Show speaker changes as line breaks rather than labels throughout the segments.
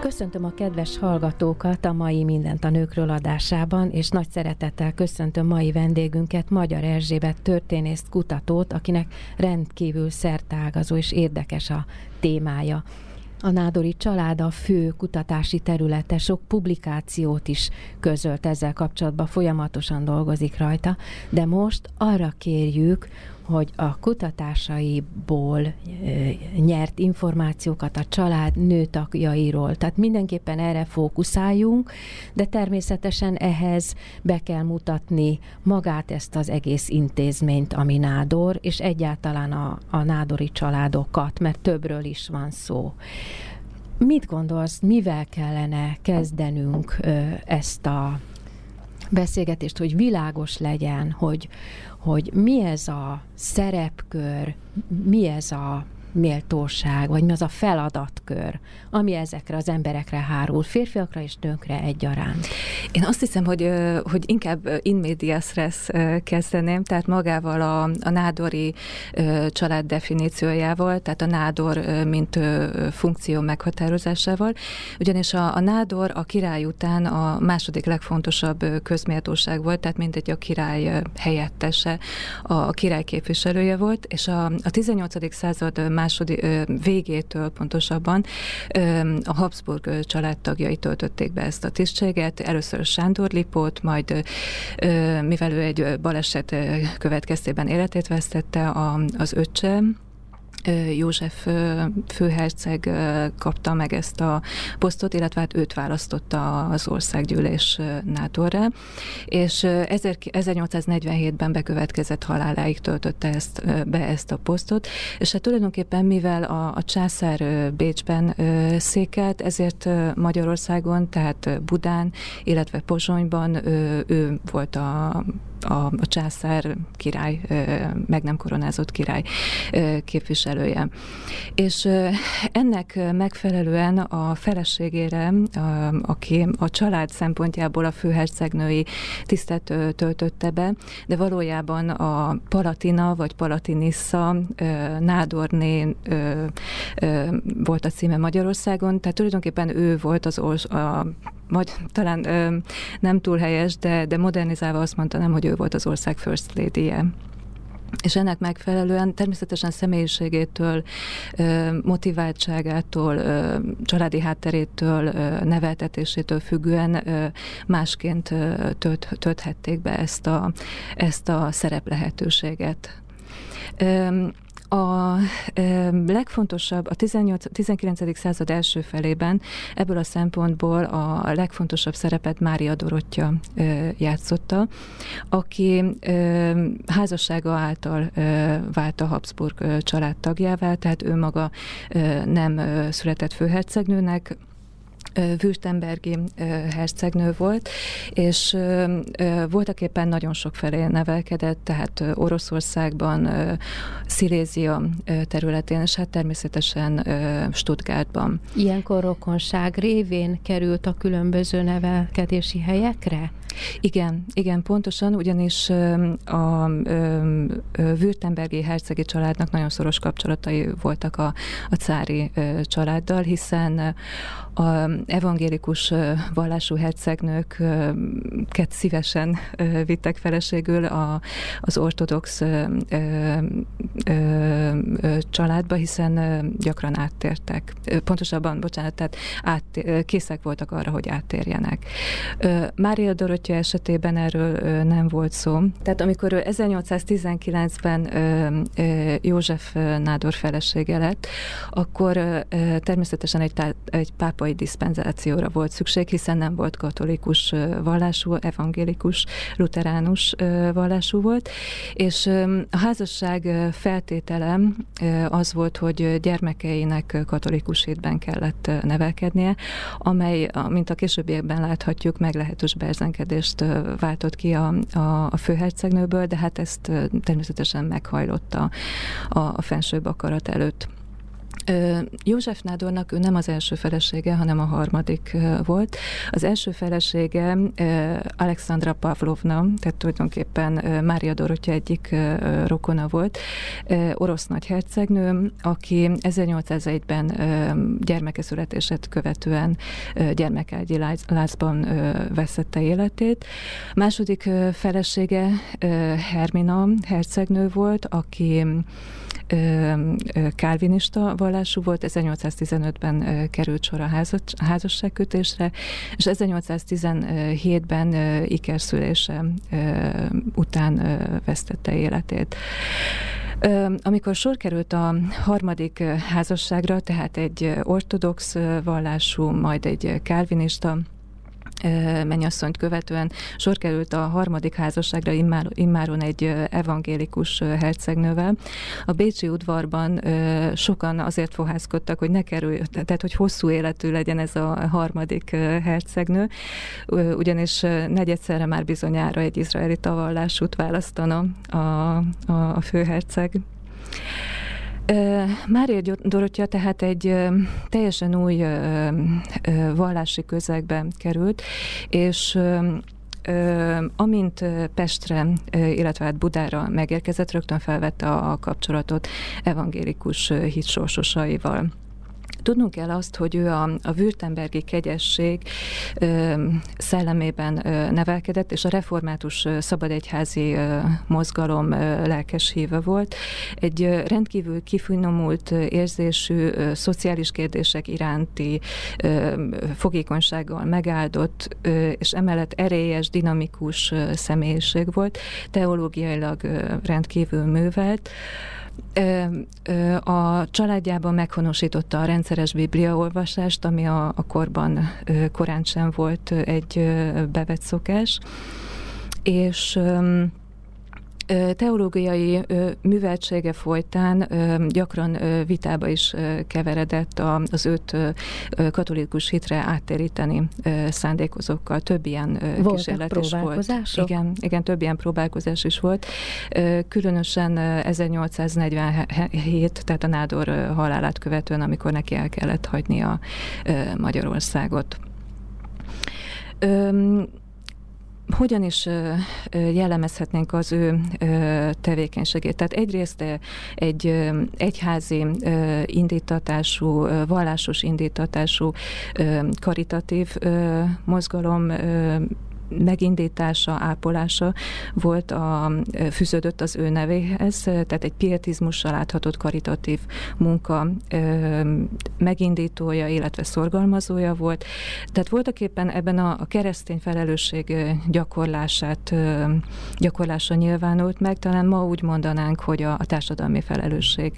Köszöntöm a kedves hallgatókat a mai Mindent a Nőkről adásában, és nagy szeretettel köszöntöm mai vendégünket, Magyar Erzsébet történészt, kutatót, akinek rendkívül szertágazó és érdekes a témája. A Nádori család a fő kutatási területe, sok publikációt is közölt ezzel kapcsolatban, folyamatosan dolgozik rajta, de most arra kérjük, hogy a kutatásaiból nyert információkat a család nőtagjairól. Tehát mindenképpen erre fókuszáljunk, de természetesen ehhez be kell mutatni magát ezt az egész intézményt, ami nádor, és egyáltalán a, a nádori családokat, mert többről is van szó. Mit gondolsz, mivel kellene kezdenünk ezt a beszélgetést, hogy világos legyen, hogy, hogy mi ez a szerepkör, mi ez a méltóság, vagy mi az a feladatkör, ami ezekre az emberekre hárul, férfiakra és nőkre egyaránt?
Én azt hiszem, hogy, hogy inkább in medias res kezdeném, tehát magával a, a nádori család definíciójával, tehát a nádor, mint funkció meghatározásával, ugyanis a, a nádor a király után a második legfontosabb közméltóság volt, tehát mindegy a király helyettese, a, király képviselője volt, és a, a 18. század második végétől pontosabban a Habsburg családtagjai töltötték be ezt a tisztséget. Először Sándor Lipót, majd mivel ő egy baleset következtében életét vesztette, az öccse, József főherceg kapta meg ezt a posztot, illetve hát őt választotta az országgyűlés nádorra, és 1847-ben bekövetkezett haláláig töltötte ezt, be ezt a posztot, és hát tulajdonképpen mivel a, a császár Bécsben székelt, ezért Magyarországon, tehát Budán, illetve Pozsonyban ő volt a a, a császár király, meg nem koronázott király képviselője. És ennek megfelelően a feleségére, aki a család szempontjából a főhercegnői tisztet töltötte be, de valójában a Palatina vagy Palatinissa Nádorné volt a címe Magyarországon, tehát tulajdonképpen ő volt az a vagy talán ö, nem túl helyes, de, de modernizálva azt mondanám, hogy ő volt az ország first lady-je. És ennek megfelelően természetesen személyiségétől, motiváltságától, családi hátterétől, neveltetésétől függően másként tölt, tölthették be ezt a, ezt a szerep lehetőséget. A legfontosabb, a 18, 19. század első felében ebből a szempontból a legfontosabb szerepet Mária Dorottya játszotta, aki házassága által vált a Habsburg családtagjává, tehát ő maga nem született főhercegnőnek, Württembergi hercegnő volt, és voltak éppen nagyon sok felé nevelkedett, tehát Oroszországban, Szilézia területén, és hát természetesen Stuttgartban.
Ilyenkor rokonság révén került a különböző nevelkedési helyekre?
Igen, igen, pontosan, ugyanis a Württembergi hercegi családnak nagyon szoros kapcsolatai voltak a, a cári családdal, hiszen a evangélikus vallású hercegnőket szívesen vittek feleségül a, az ortodox családba, hiszen gyakran áttértek. Pontosabban, bocsánat, tehát át, készek voltak arra, hogy áttérjenek. Mária Dorottya esetében erről nem volt szó. Tehát amikor ő 1819-ben József Nádor felesége lett, akkor természetesen egy, egy pápai diszpenzál kompenzációra volt szükség, hiszen nem volt katolikus vallású, evangélikus, luteránus vallású volt, és a házasság feltétele az volt, hogy gyermekeinek katolikus hétben kellett nevelkednie, amely, mint a későbbiekben láthatjuk, meglehetős berzenkedést váltott ki a, a, a főhercegnőből, de hát ezt természetesen meghajlotta a, a fensőbb akarat előtt. József Nádornak ő nem az első felesége, hanem a harmadik volt. Az első felesége Alexandra Pavlovna, tehát tulajdonképpen Mária Dorottya egyik rokona volt, orosz nagyhercegnő, aki 1801-ben gyermeke születését követően gyermekágyi lázban veszette életét. Második felesége Hermina hercegnő volt, aki kálvinista vallású volt, 1815-ben került sor a házasságkötésre, és 1817-ben ikerszülése után vesztette életét. Amikor sor került a harmadik házasságra, tehát egy ortodox vallású, majd egy kálvinista mennyasszonyt követően sor került a harmadik házasságra immáron egy evangélikus hercegnővel. A Bécsi udvarban sokan azért fohászkodtak, hogy ne kerül, tehát hogy hosszú életű legyen ez a harmadik hercegnő, ugyanis negyedszerre már bizonyára egy izraeli tavallásút választana a, a, a főherceg. Mária Dorottya tehát egy teljesen új vallási közegbe került, és amint Pestre, illetve hát Budára megérkezett, rögtön felvette a kapcsolatot evangélikus hitsorsosaival. Tudnunk kell azt, hogy ő a, a Württembergi kegyesség ö, szellemében ö, nevelkedett, és a református ö, szabadegyházi ö, mozgalom ö, lelkes híve volt. Egy ö, rendkívül kifinomult ö, érzésű ö, szociális kérdések iránti ö, fogékonysággal megáldott, ö, és emellett erélyes, dinamikus ö, személyiség volt, teológiailag ö, rendkívül művelt. A családjában meghonosította a rendszeres bibliaolvasást, ami a, a korban korán sem volt egy bevett szokás, és teológiai műveltsége folytán gyakran vitába is keveredett az őt katolikus hitre áttéríteni szándékozókkal. Több ilyen Voltak kísérlet is volt. Igen, igen, több ilyen próbálkozás is volt. Különösen 1847, tehát a Nádor halálát követően, amikor neki el kellett hagyni a Magyarországot hogyan is jellemezhetnénk az ő tevékenységét? Tehát egyrészt egy egyházi indítatású, vallásos indítatású karitatív mozgalom megindítása, ápolása volt a, fűződött az ő nevéhez, tehát egy pietizmussal láthatott karitatív munka megindítója, illetve szorgalmazója volt. Tehát voltak éppen ebben a, keresztény felelősség gyakorlását, gyakorlása nyilvánult meg, talán ma úgy mondanánk, hogy a, a társadalmi felelősség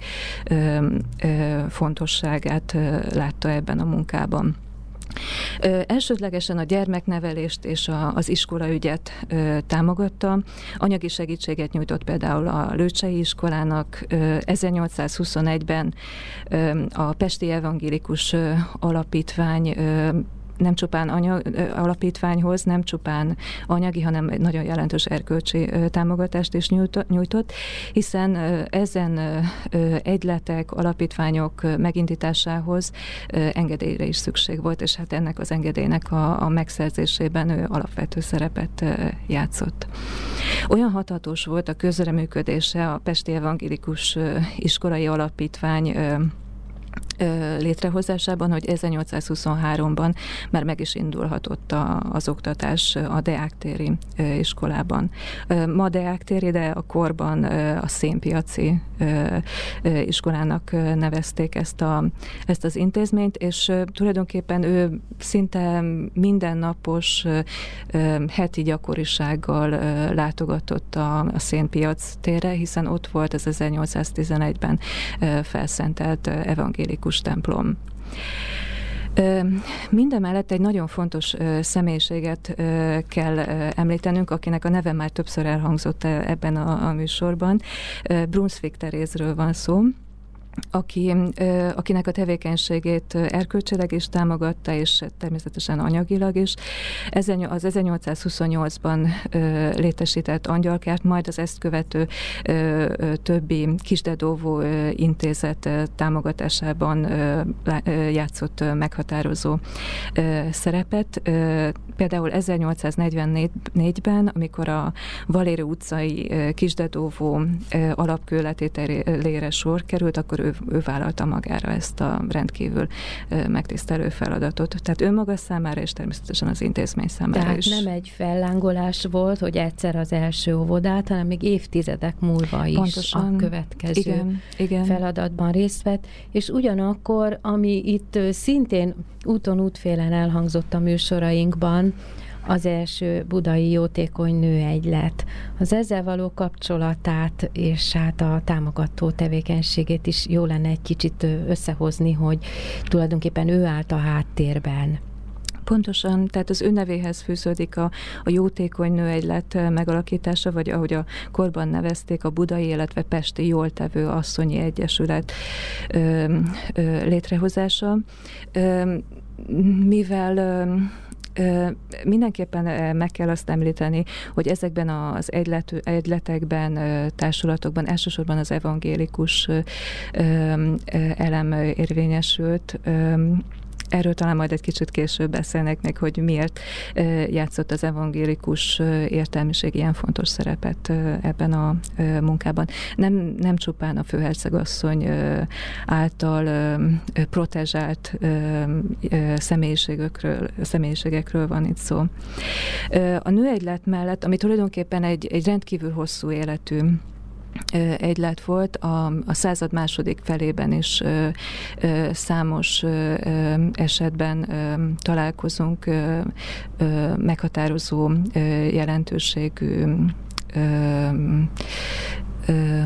fontosságát látta ebben a munkában. Ö, elsődlegesen a gyermeknevelést és a, az iskolaügyet ö, támogatta. Anyagi segítséget nyújtott például a Lőcsei iskolának. Ö, 1821-ben ö, a Pesti Evangélikus ö, Alapítvány ö, nem csupán anyag, alapítványhoz, nem csupán anyagi, hanem nagyon jelentős erkölcsi támogatást is nyújtott, hiszen ezen egyletek, alapítványok megindításához engedélyre is szükség volt, és hát ennek az engedélynek a, a megszerzésében ő alapvető szerepet játszott. Olyan hatatos volt a közreműködése a Pesti Evangélikus Iskolai Alapítvány létrehozásában, hogy 1823-ban már meg is indulhatott a, az oktatás a Deák téri iskolában. Ma Deák téri, de a korban a Szénpiaci iskolának nevezték ezt, a, ezt az intézményt, és tulajdonképpen ő szinte mindennapos heti gyakorisággal látogatott a, a Szénpiac térre, hiszen ott volt az 1811-ben felszentelt evangélikus templom. Mindemellett egy nagyon fontos személyiséget kell említenünk, akinek a neve már többször elhangzott ebben a, a műsorban. Brunswick Terézről van szó aki, akinek a tevékenységét erkölcsileg is támogatta, és természetesen anyagilag is. Az 1828-ban létesített angyalkárt, majd az ezt követő többi kisdedóvó intézet támogatásában játszott meghatározó szerepet. Például 1844-ben, amikor a Valéri utcai kisdedóvó alapkőletételére sor került, akkor ő, ő vállalta magára ezt a rendkívül megtisztelő feladatot. Tehát ő maga számára, és természetesen az intézmény számára
Tehát
is.
nem egy fellángolás volt, hogy egyszer az első óvodát, hanem még évtizedek múlva is
Pontosan.
a következő
igen, igen.
feladatban részt vett, és ugyanakkor, ami itt szintén úton útfélen elhangzott a műsorainkban, az első budai jótékony nőegylet. Az ezzel való kapcsolatát és hát a támogató tevékenységét is jó lenne egy kicsit összehozni, hogy tulajdonképpen ő állt a háttérben.
Pontosan, tehát az ő nevéhez fűződik a, a jótékony nőegylet megalakítása, vagy ahogy a korban nevezték, a budai, illetve pesti jóltevő asszonyi egyesület ö, ö, létrehozása. Ö, mivel Mindenképpen meg kell azt említeni, hogy ezekben az egylet, egyletekben, társulatokban elsősorban az evangélikus elem érvényesült, Erről talán majd egy kicsit később beszélnek meg, hogy miért játszott az evangélikus értelmiség ilyen fontos szerepet ebben a munkában. Nem, nem csupán a főhercegasszony által protezsált személyiségekről, személyiségekről van itt szó. A nőegylet mellett, ami tulajdonképpen egy, egy rendkívül hosszú életű egylet volt. A, a század második felében is ö, ö, számos ö, esetben ö, találkozunk ö, ö, meghatározó ö, jelentőségű ö, ö,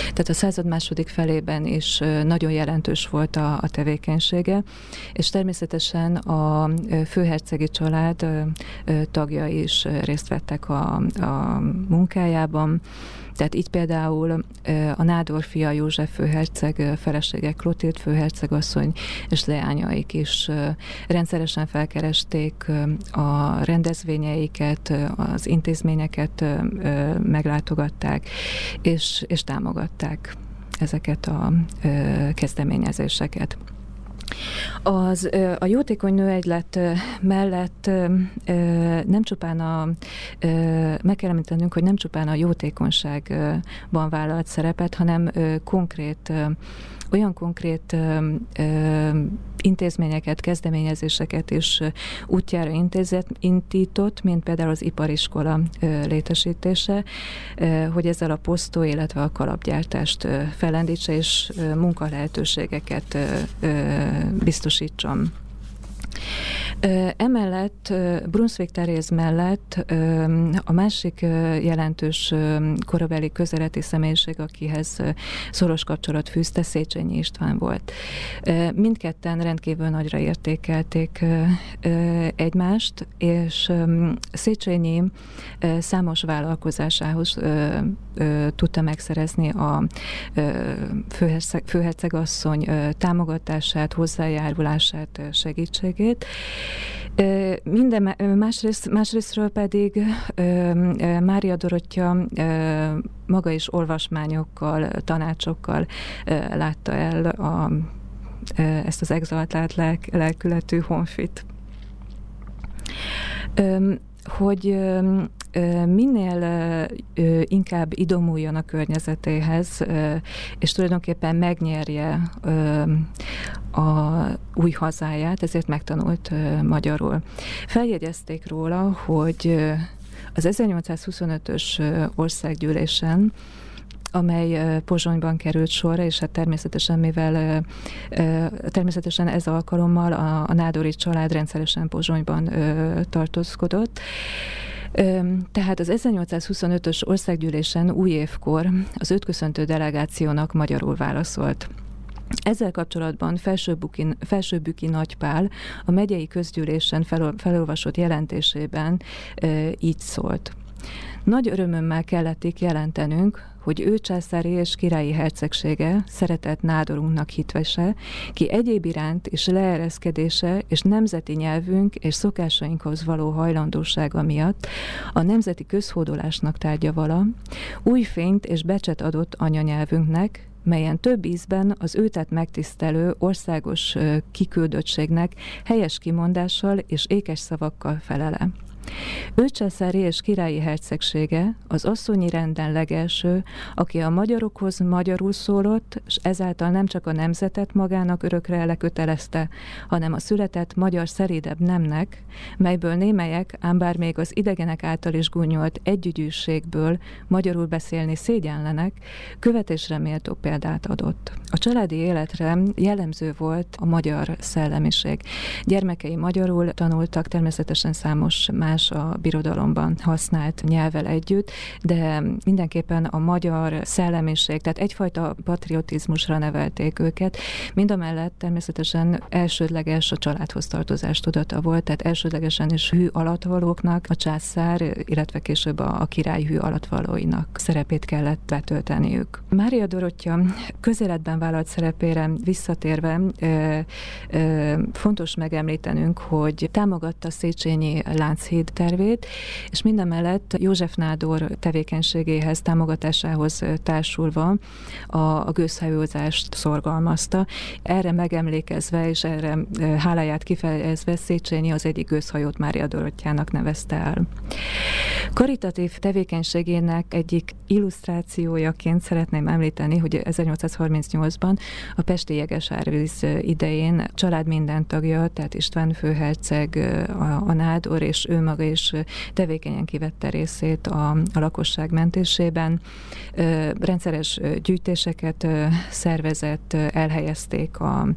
tehát a század második felében is nagyon jelentős volt a, a tevékenysége, és természetesen a főhercegi család tagjai is részt vettek a, a munkájában, tehát itt például a Nádor József főherceg felesége Klotilt főhercegasszony és leányaik is rendszeresen felkeresték a rendezvényeiket, az intézményeket meglátogatták, és, és támogatták ezeket a kezdeményezéseket. Az, a jótékony nőegylet mellett nem csupán a, meg kell említenünk, hogy nem csupán a jótékonyságban vállalt szerepet, hanem konkrét olyan konkrét intézményeket, kezdeményezéseket is útjára intézett, intított, mint például az ipariskola létesítése, hogy ezzel a posztó, illetve a kalapgyártást ö, felendítse és ö, munkalehetőségeket biztosítson. Emellett Brunswick Teréz mellett a másik jelentős korabeli közeleti személyiség, akihez szoros kapcsolat fűzte, Széchenyi István volt. Mindketten rendkívül nagyra értékelték egymást, és Széchenyi számos vállalkozásához tudta megszerezni a főhercegasszony támogatását, hozzájárulását, segítségét. Minden másrészt, másrésztről pedig Mária Dorottya maga is olvasmányokkal, tanácsokkal látta el a, ezt az exaltált lelk, lelkületű honfit. Hogy minél inkább idomuljon a környezetéhez, és tulajdonképpen megnyerje a új hazáját, ezért megtanult magyarul. Feljegyezték róla, hogy az 1825-ös országgyűlésen amely Pozsonyban került sorra, és hát természetesen, mivel természetesen ez alkalommal a, a Nádori család rendszeresen Pozsonyban tartózkodott, tehát az 1825-ös országgyűlésen új évkor az ötköszöntő delegációnak magyarul válaszolt ezzel kapcsolatban Felsőbüki, Felsőbüki Nagypál a megyei közgyűlésen fel, felolvasott jelentésében e, így szólt. Nagy örömömmel kellették jelentenünk, hogy ő császári és királyi hercegsége szeretett nádorunknak hitvese, ki egyéb iránt és leereszkedése és nemzeti nyelvünk és szokásainkhoz való hajlandósága miatt a nemzeti közhódolásnak tárgya vala, új fényt és becset adott anyanyelvünknek, melyen több ízben az őtet megtisztelő országos kiküldöttségnek helyes kimondással és ékes szavakkal felele. Őcsászári és királyi hercegsége az asszonyi renden legelső, aki a magyarokhoz magyarul szólott, és ezáltal nem csak a nemzetet magának örökre lekötelezte, hanem a született magyar szerédebb nemnek, melyből némelyek, ám bár még az idegenek által is gúnyolt együgyűségből magyarul beszélni szégyenlenek, követésre méltó példát adott. A családi életre jellemző volt a magyar szellemiség. Gyermekei magyarul tanultak, természetesen számos más más a birodalomban használt nyelvel együtt, de mindenképpen a magyar szellemiség, tehát egyfajta patriotizmusra nevelték őket. Mind a mellett természetesen elsődleges a családhoz tartozás tudata volt, tehát elsődlegesen is hű alatvalóknak a császár, illetve később a, a király hű alatvalóinak szerepét kellett betölteniük. Mária Dorottya közéletben vállalt szerepére visszatérve ö, ö, fontos megemlítenünk, hogy támogatta Széchenyi Lánchíd tervét, és minden mellett József Nádor tevékenységéhez, támogatásához társulva a, a gőzhajózást szorgalmazta. Erre megemlékezve és erre háláját kifejezve Széchenyi az egyik gőzhajót Mária Dorottyának nevezte el. Karitatív tevékenységének egyik illusztrációjaként szeretném említeni, hogy 1838-ban a Pesti Jegesárvíz idején család minden tagja, tehát István főherceg, a, a Nádor és ő maga is tevékenyen kivette részét a, a lakosság mentésében. Rendszeres gyűjtéseket szervezett, elhelyezték a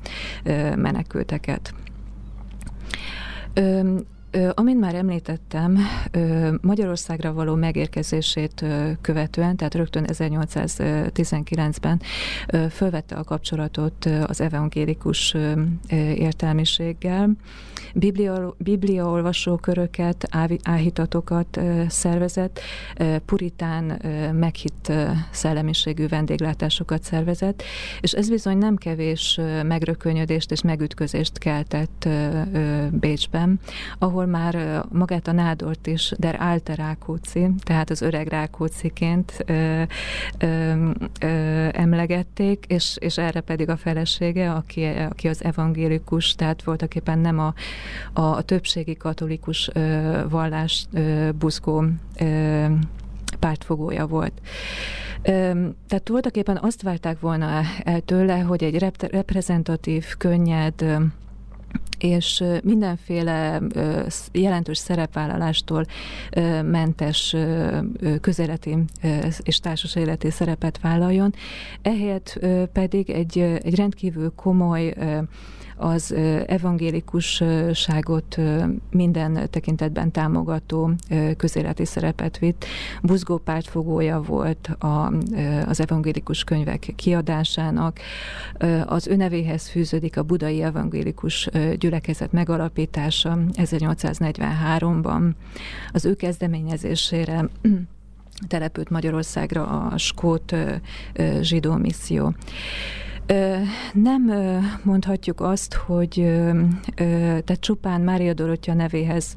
menekülteket. Amint már említettem, Magyarországra való megérkezését követően, tehát rögtön 1819-ben fölvette a kapcsolatot az evangélikus értelmiséggel, biblia, bibliaolvasó köröket, áhítatokat szervezett, puritán meghitt szellemiségű vendéglátásokat szervezett, és ez bizony nem kevés megrökönyödést és megütközést keltett Bécsben, ahol ahol már magát a nádort is Der Alte Rákóczi, tehát az öreg Rákóciként ö, ö, ö, emlegették, és, és erre pedig a felesége, aki, aki az evangélikus, tehát voltak éppen nem a, a, többségi katolikus ö, vallás ö, buzgó ö, pártfogója volt. Tehát voltak éppen azt várták volna el tőle, hogy egy reprezentatív, könnyed, és mindenféle jelentős szerepvállalástól mentes közeleti és társas életi szerepet vállaljon. Ehelyett pedig egy, egy rendkívül komoly az evangélikusságot minden tekintetben támogató közéleti szerepet vitt. Buzgó pártfogója volt a, az evangélikus könyvek kiadásának. Az önevéhez fűződik a budai evangélikus gyülekezet megalapítása 1843-ban. Az ő kezdeményezésére települt Magyarországra a skót zsidó misszió. Nem mondhatjuk azt, hogy tehát csupán Mária Dorottya nevéhez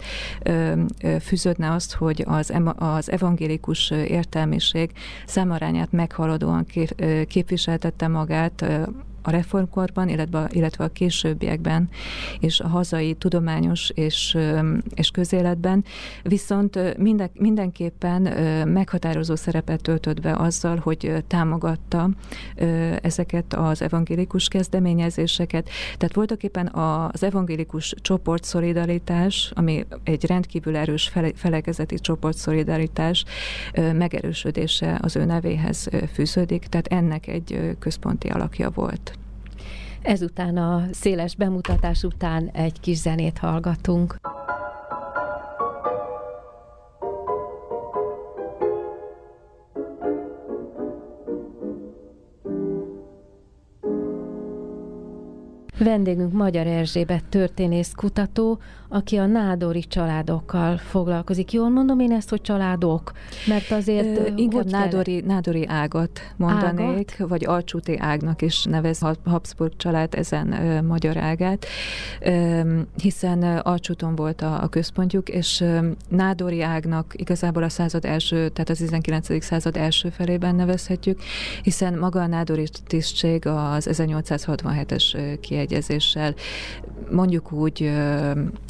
fűződne azt, hogy az, az evangélikus értelmiség számarányát meghaladóan képviseltette magát a reformkorban, illetve, illetve a későbbiekben, és a hazai tudományos és, és közéletben, viszont minden, mindenképpen meghatározó szerepet töltött be azzal, hogy támogatta ezeket az evangélikus kezdeményezéseket. Tehát voltak éppen az evangélikus csoportszolidaritás, ami egy rendkívül erős fele, felekezeti csoportszolidaritás megerősödése az ő nevéhez fűződik, tehát ennek egy központi alakja volt.
Ezután a széles bemutatás után egy kis zenét hallgatunk. Vendégünk Magyar Erzsébet történész kutató, aki a nádori családokkal foglalkozik. Jól mondom én ezt, hogy családok? Mert azért
Ö, inkább nádori, nádori ágat mondanék, ágat? vagy alcsúti ágnak is nevez Habsburg család ezen ö, magyar ágát, ö, hiszen alcsúton volt a, a központjuk, és ö, nádori ágnak igazából a század első, tehát az 19. század első felében nevezhetjük, hiszen maga a nádori tisztség az 1867-es kiegyezéssel mondjuk úgy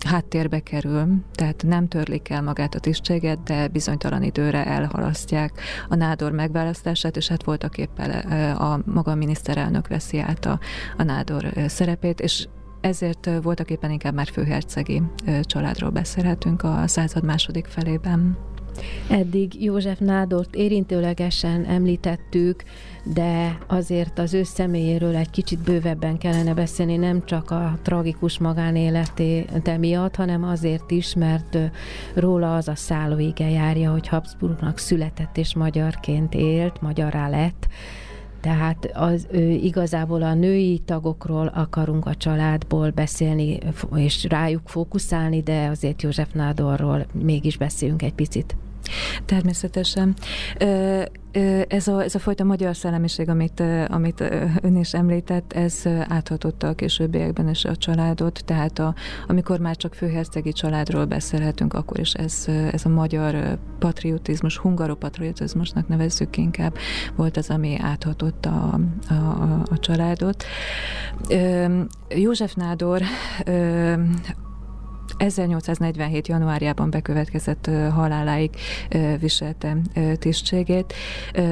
háttérbe kerül, tehát nem törlik el magát a tisztséget, de bizonytalan időre elhalasztják a nádor megválasztását, és hát voltak éppen a maga miniszterelnök veszi át a, a nádor szerepét, és ezért voltak éppen inkább már főhercegi családról beszélhetünk a század második felében.
Eddig József Nádort érintőlegesen említettük, de azért az ő személyéről egy kicsit bővebben kellene beszélni, nem csak a tragikus magánéleté miatt, hanem azért is, mert róla az a szállóige járja, hogy Habsburgnak született és magyarként élt, magyarrá lett, tehát az, ő, igazából a női tagokról akarunk a családból beszélni, és rájuk fókuszálni, de azért József Nádorról mégis beszéljünk egy picit.
Természetesen. Ez a, ez a fajta magyar szellemiség, amit, amit ön is említett, ez áthatotta a későbbiekben is a családot, tehát a, amikor már csak főhercegi családról beszélhetünk, akkor is ez, ez a magyar patriotizmus, hungaropatriotizmusnak nevezzük inkább, volt az, ami áthatotta a, a, a családot. József Nádor 1847. januárjában bekövetkezett haláláig viselte tisztségét.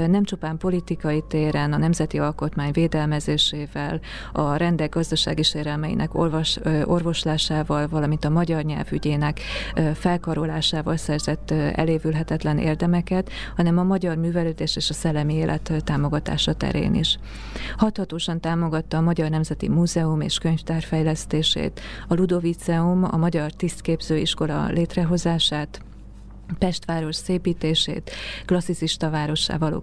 Nem csupán politikai téren, a nemzeti alkotmány védelmezésével, a rendek gazdasági sérelmeinek orvos, orvoslásával, valamint a magyar nyelvügyének felkarolásával szerzett elévülhetetlen érdemeket, hanem a magyar művelődés és a szellemi élet támogatása terén is. Hathatósan támogatta a Magyar Nemzeti Múzeum és Könyvtár fejlesztését, a Ludoviceum, a Magyar Tisztképző Iskola létrehozását, Pestváros szépítését, klasszicista várossá való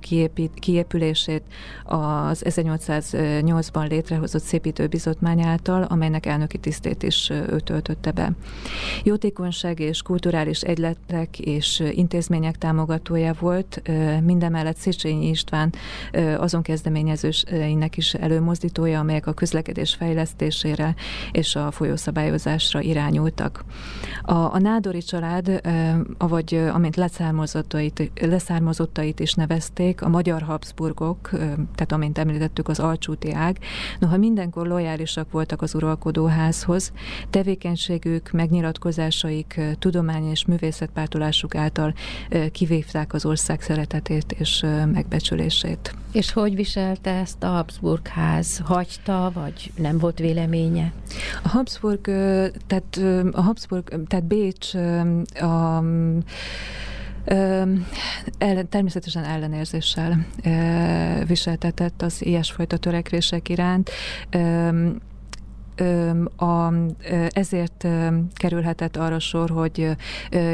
kiépülését az 1808-ban létrehozott szépítőbizotmány által, amelynek elnöki tisztét is ő töltötte be. Jótékonyság és kulturális egyletek és intézmények támogatója volt, mindemellett Széchenyi István azon kezdeményezőinek is előmozdítója, amelyek a közlekedés fejlesztésére és a folyószabályozásra irányultak. A, a Nádori család, avagy amint leszármazottait, leszármazottait is nevezték, a magyar Habsburgok, tehát amint említettük, az alcsúti ág, noha mindenkor lojálisak voltak az uralkodóházhoz, tevékenységük, megnyilatkozásaik, tudomány és művészetpártolásuk által kivívták az ország szeretetét és megbecsülését.
És hogy viselte ezt a Habsburg ház? Hagyta, vagy nem volt véleménye?
A Habsburg, tehát a Habsburg, tehát Bécs a ellen, természetesen ellenérzéssel viseltetett az ilyesfajta törekvések iránt a, ezért kerülhetett arra sor, hogy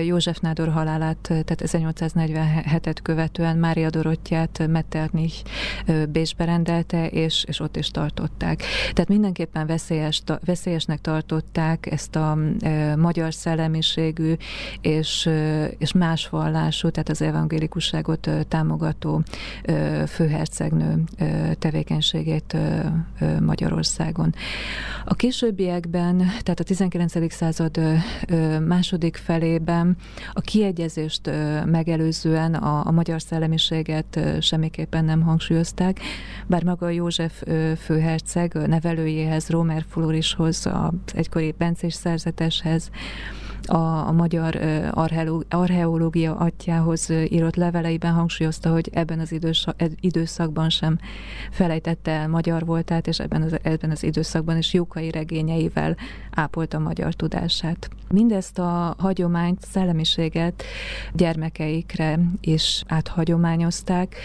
József Nádor halálát, tehát 1847-et követően Mária Dorottyát Metternich Bécsbe rendelte, és, és ott is tartották. Tehát mindenképpen veszélyes, veszélyesnek tartották ezt a magyar szellemiségű és, és más vallású, tehát az evangélikusságot támogató főhercegnő tevékenységét Magyarországon. A későbbiekben, tehát a 19. század második felében a kiegyezést megelőzően a, a magyar szellemiséget semmiképpen nem hangsúlyozták, bár maga József főherceg nevelőjéhez, Rómer Florishoz, az egykori bencés szerzeteshez, a, a magyar archeológia atyához írott leveleiben hangsúlyozta, hogy ebben az időszakban sem felejtette el magyar voltát, és ebben az, ebben az időszakban is Jókai regényeivel ápolta a magyar tudását. Mindezt a hagyományt, szellemiséget gyermekeikre is áthagyományozták,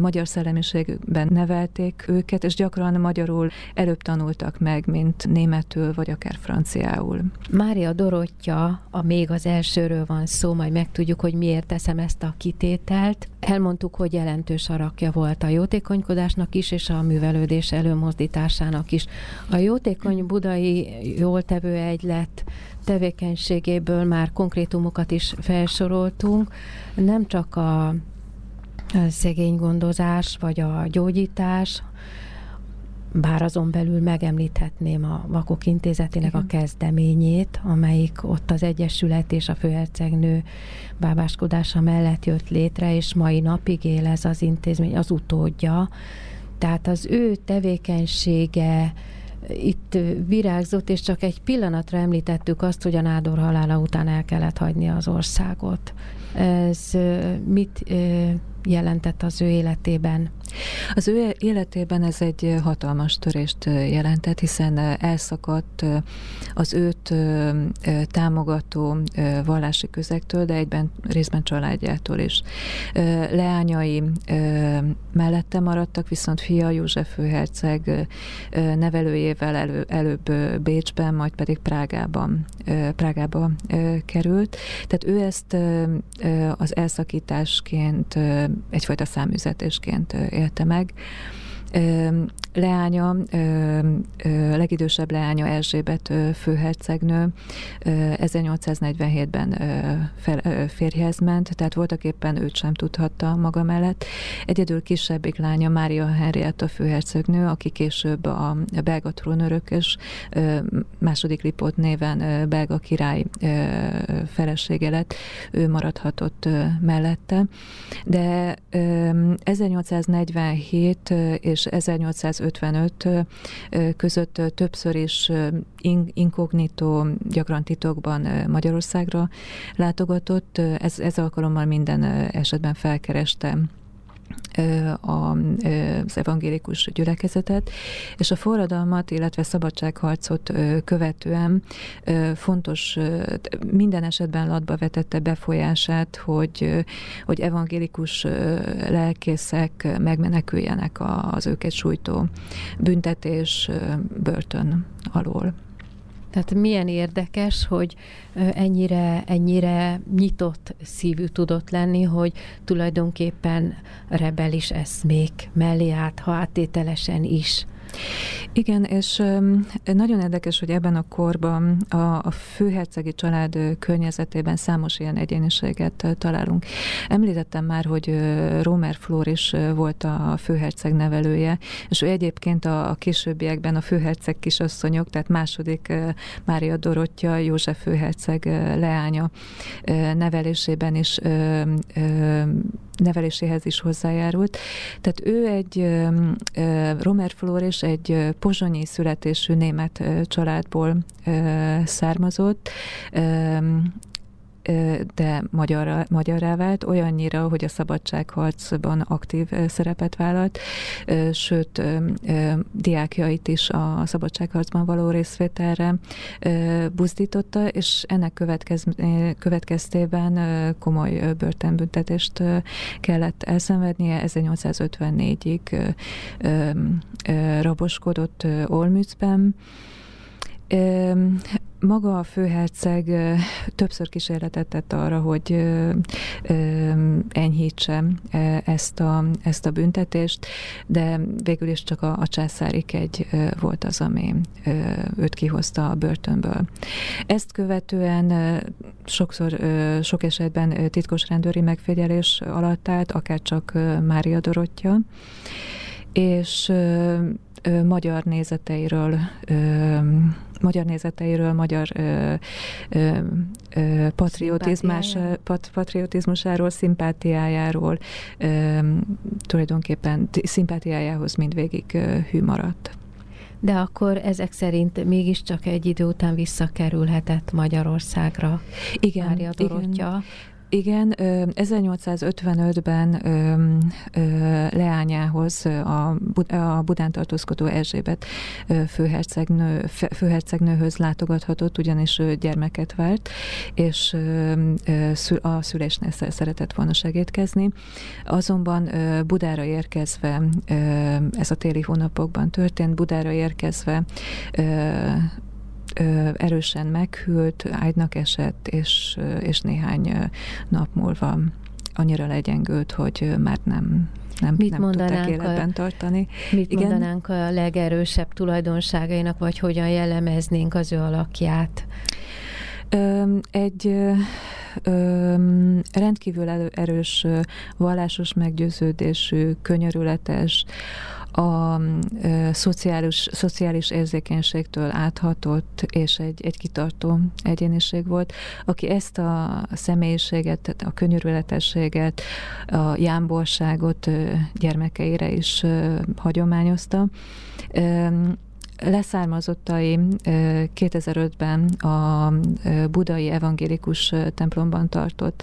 magyar szellemiségben nevelték őket, és gyakran magyarul előbb tanultak meg, mint németül, vagy akár franciául.
Mária Dorottya a még az elsőről van szó, majd megtudjuk, hogy miért teszem ezt a kitételt. Elmondtuk, hogy jelentős arakja volt a jótékonykodásnak is, és a művelődés előmozdításának is. A jótékony budai jóltevő egylet tevékenységéből már konkrétumokat is felsoroltunk, nem csak a szegénygondozás vagy a gyógyítás, bár azon belül megemlíthetném a Vakok Intézetének Igen. a kezdeményét, amelyik ott az Egyesület és a főhercegnő bábáskodása mellett jött létre, és mai napig él ez az intézmény, az utódja. Tehát az ő tevékenysége itt virágzott, és csak egy pillanatra említettük azt, hogy a nádor halála után el kellett hagyni az országot. Ez mit jelentett az ő életében?
Az ő életében ez egy hatalmas törést jelentett, hiszen elszakadt az őt támogató vallási közektől, de egyben részben családjától is. Leányai mellette maradtak, viszont fia József főherceg nevelőjével elő, előbb Bécsben, majd pedig Prágában, Prágába került. Tehát ő ezt az elszakításként, egyfajta számüzetésként élte meg. Leánya, legidősebb leánya Erzsébet főhercegnő 1847-ben férjhez ment, tehát voltak éppen őt sem tudhatta maga mellett. Egyedül kisebbik lánya Mária Henrietta főhercegnő, aki később a belga trónörökös második Lipót néven belga király felesége lett, ő maradhatott mellette. De 1847 és 1855 között többször is inkognitó, gyakran titokban Magyarországra látogatott. Ez, ez alkalommal minden esetben felkerestem az evangélikus gyülekezetet, és a forradalmat, illetve szabadságharcot követően fontos, minden esetben latba vetette befolyását, hogy, hogy evangélikus lelkészek megmeneküljenek az őket sújtó büntetés börtön alól.
Tehát milyen érdekes, hogy ennyire, ennyire nyitott szívű tudott lenni, hogy tulajdonképpen rebelis eszmék mellé állt, ha áttételesen is.
Igen, és nagyon érdekes, hogy ebben a korban a, a főhercegi család környezetében számos ilyen egyéniséget találunk. Említettem már, hogy Romer Flór is volt a főherceg nevelője, és ő egyébként a, a későbbiekben a főherceg kisasszonyok, tehát második Mária Dorottya, József főherceg leánya nevelésében is neveléséhez is hozzájárult. Tehát ő egy Romer Flór és egy pozsonyi születésű német családból származott, de magyarra, magyarrá vált, olyannyira, hogy a szabadságharcban aktív szerepet vállalt, sőt, diákjait is a szabadságharcban való részvételre buzdította, és ennek következ, következtében komoly börtönbüntetést kellett elszenvednie. 1854-ig raboskodott Olmützben, maga a főherceg többször kísérletet arra, hogy enyhítse ezt a, ezt a büntetést, de végül is csak a, a császári kegy volt az, ami őt kihozta a börtönből. Ezt követően sokszor, sok esetben titkos rendőri megfigyelés alatt állt, akár csak Mária Dorottya, és magyar nézeteiről magyar nézeteiről, magyar ö, ö, ö, patriotizmás, pat, patriotizmusáról, szimpátiájáról, ö, tulajdonképpen szimpátiájához mindvégig ö, hű maradt.
De akkor ezek szerint mégiscsak egy idő után visszakerülhetett Magyarországra.
Igen, Mária Dorottya. Igen. Igen, 1855-ben leányához a, Budán tartózkodó Erzsébet főhercegnő, főhercegnőhöz látogathatott, ugyanis gyermeket várt, és a szülésnél szeretett volna segítkezni. Azonban Budára érkezve, ez a téli hónapokban történt, Budára érkezve erősen meghűlt, ágynak esett, és, és néhány nap múlva annyira legyengült, hogy már nem, nem, mit nem tudták életben a, tartani.
Mit Igen? mondanánk a legerősebb tulajdonságainak, vagy hogyan jellemeznénk az ő alakját?
Egy rendkívül erős vallásos meggyőződésű, könyörületes, a szociális, szociális érzékenységtől áthatott, és egy, egy kitartó egyéniség volt, aki ezt a személyiséget, a könyörületességet, a jámborságot gyermekeire is hagyományozta leszármazottai 2005-ben a budai evangélikus templomban tartott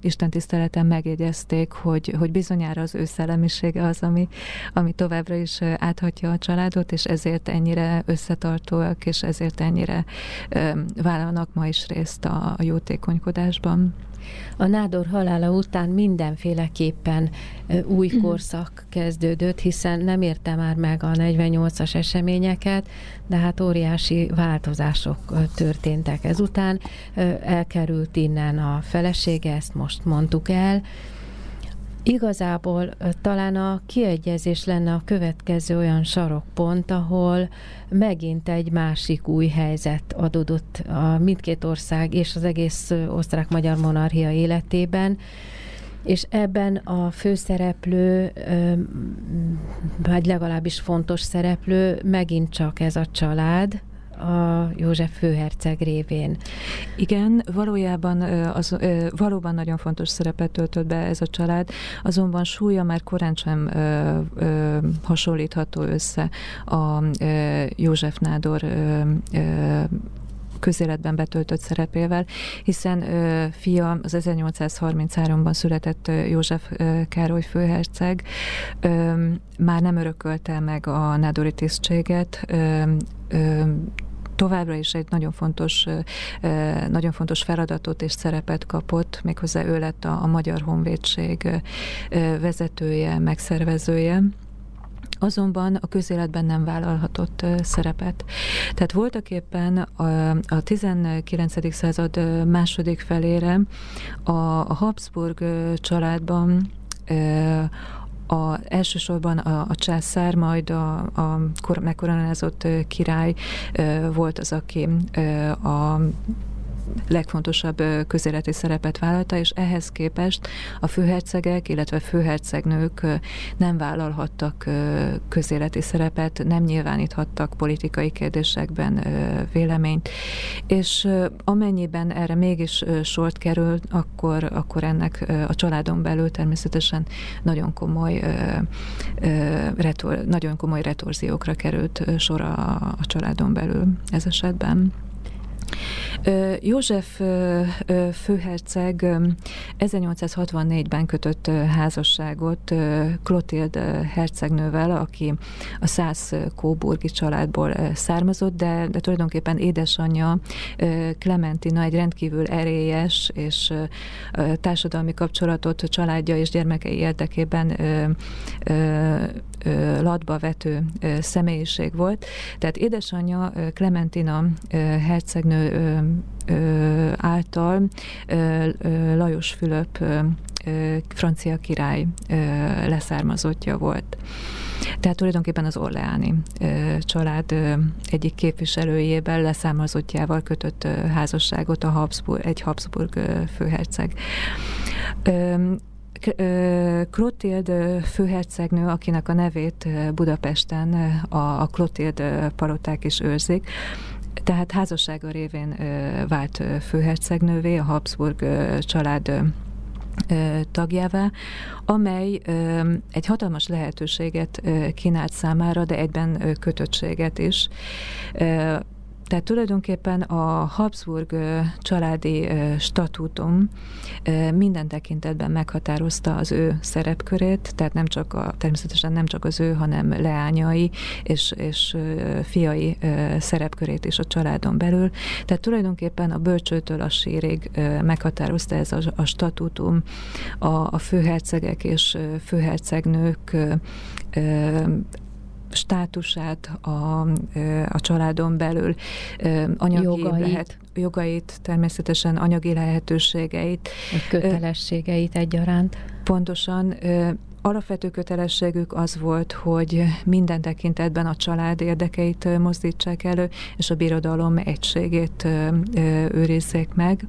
Isten tiszteleten megjegyezték, hogy, hogy bizonyára az ő szellemisége az, ami, ami továbbra is áthatja a családot, és ezért ennyire összetartóak, és ezért ennyire vállalnak ma is részt a jótékonykodásban.
A Nádor halála után mindenféleképpen új mhm. korszak kezdődött, hiszen nem érte már meg a 48-as eseményeket, de hát óriási változások történtek ezután. Elkerült innen a felesége, ezt most mondtuk el, Igazából talán a kiegyezés lenne a következő olyan sarokpont, ahol megint egy másik új helyzet adódott a mindkét ország és az egész osztrák-magyar monarchia életében, és ebben a főszereplő, vagy legalábbis fontos szereplő megint csak ez a család, a József főherceg révén.
Igen, valójában az, valóban nagyon fontos szerepet töltött be ez a család, azonban súlya már korán sem hasonlítható össze a József Nádor közéletben betöltött szerepével, hiszen ö, fia az 1833-ban született ö, József ö, Károly főherceg ö, már nem örökölte meg a nádori tisztséget, ö, ö, továbbra is egy nagyon fontos, nagyon fontos feladatot és szerepet kapott, méghozzá ő lett a, a Magyar Honvédség vezetője, megszervezője azonban a közéletben nem vállalhatott szerepet. Tehát voltak éppen a, a 19. század második felére a, Habsburg családban a, elsősorban a, a császár, majd a, a megkoronázott király volt az, aki a legfontosabb közéleti szerepet vállalta, és ehhez képest a főhercegek, illetve főhercegnők nem vállalhattak közéleti szerepet, nem nyilváníthattak politikai kérdésekben véleményt, és amennyiben erre mégis sort kerül, akkor, akkor ennek a családon belül természetesen nagyon komoly, retor, nagyon komoly retorziókra került sor a, a családon belül ez esetben. József főherceg 1864-ben kötött házasságot Klotild hercegnővel, aki a száz kóburgi családból származott, de, de tulajdonképpen édesanyja Clementina egy rendkívül erélyes és társadalmi kapcsolatot családja és gyermekei érdekében latba vető személyiség volt. Tehát édesanyja Clementina hercegnő által Lajos Fülöp francia király leszármazottja volt. Tehát tulajdonképpen az Orleáni család egyik képviselőjében leszármazottjával kötött házasságot a Habsburg, egy Habsburg főherceg. Klotild főhercegnő, akinek a nevét Budapesten a, a Klotild is őrzik, tehát házassága révén vált főhercegnővé, a Habsburg család tagjává, amely egy hatalmas lehetőséget kínált számára, de egyben kötöttséget is. Tehát tulajdonképpen a Habsburg családi statútum minden tekintetben meghatározta az ő szerepkörét, tehát nem csak a, természetesen nem csak az ő, hanem leányai és, és fiai szerepkörét is a családon belül. Tehát tulajdonképpen a bölcsőtől a sírig meghatározta ez a, a statútum a, a főhercegek és főhercegnők státusát a, a családon belül, anyagi jogait. lehet jogait, természetesen anyagi lehetőségeit.
Kötelességeit egyaránt.
Pontosan alapvető kötelességük az volt, hogy minden tekintetben a család érdekeit mozdítsák elő, és a birodalom egységét őrizzék meg.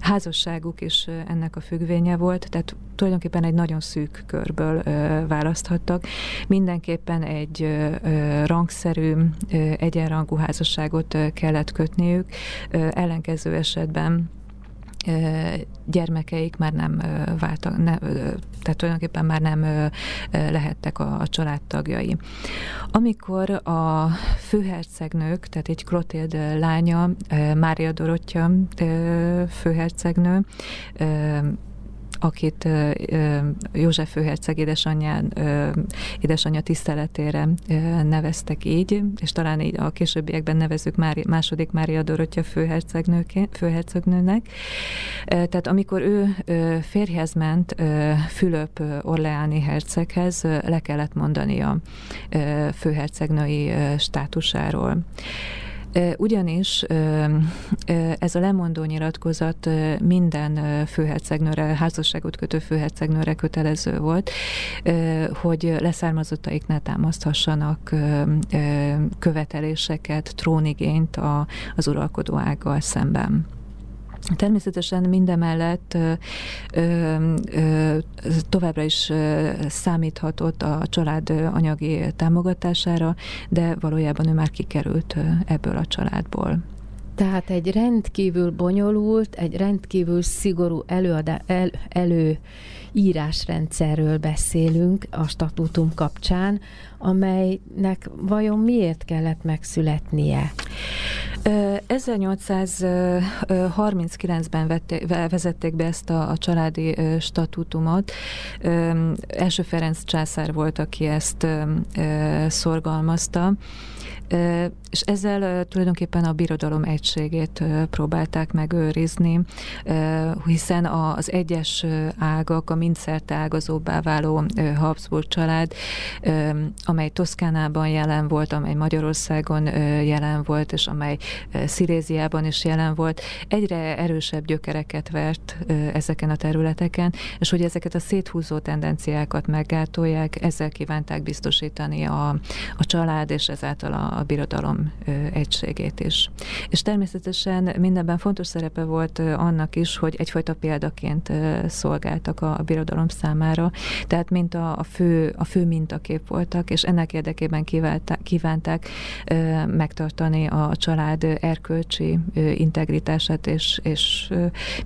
Házasságuk is ennek a függvénye volt, tehát tulajdonképpen egy nagyon szűk körből választhattak. Mindenképpen egy rangszerű, egyenrangú házasságot kellett kötniük, ellenkező esetben gyermekeik már nem váltak, ne, tehát tulajdonképpen már nem lehettek a, a családtagjai. Amikor a főhercegnők, tehát egy Klotild lánya, Mária Dorottya főhercegnő akit József főherceg édesanyján, édesanyja tiszteletére neveztek így, és talán így a későbbiekben nevezük Mári, második Mária Dorottya főhercegnőnek. Tehát amikor ő férjhez ment Fülöp Orleáni herceghez, le kellett mondani a főhercegnői státusáról. Ugyanis ez a lemondó nyilatkozat minden főhercegnőre, házasságot kötő főhercegnőre kötelező volt, hogy leszármazottaik ne támaszthassanak követeléseket, trónigényt az uralkodó ággal szemben. Természetesen mindemellett ö, ö, ö, továbbra is számíthatott a család anyagi támogatására, de valójában ő már kikerült ebből a családból.
Tehát egy rendkívül bonyolult, egy rendkívül szigorú előadá, el, elő írásrendszerről beszélünk a statútum kapcsán, amelynek vajon miért kellett megszületnie?
1839-ben vezették be ezt a, a családi statútumot. Első Ferenc császár volt, aki ezt szorgalmazta és ezzel tulajdonképpen a birodalom egységét próbálták megőrizni, hiszen az egyes ágak, a mindszerte ágazóbbá váló Habsburg család, amely Toszkánában jelen volt, amely Magyarországon jelen volt, és amely Sziléziában is jelen volt, egyre erősebb gyökereket vert ezeken a területeken, és hogy ezeket a széthúzó tendenciákat meggátolják, ezzel kívánták biztosítani a, a család, és ezáltal a, a birodalom egységét is. És természetesen mindenben fontos szerepe volt annak is, hogy egyfajta példaként szolgáltak a, a birodalom számára, tehát mint a, a, fő, a fő mintakép voltak, és ennek érdekében kívánták, kívánták megtartani a család erkölcsi integritását és, és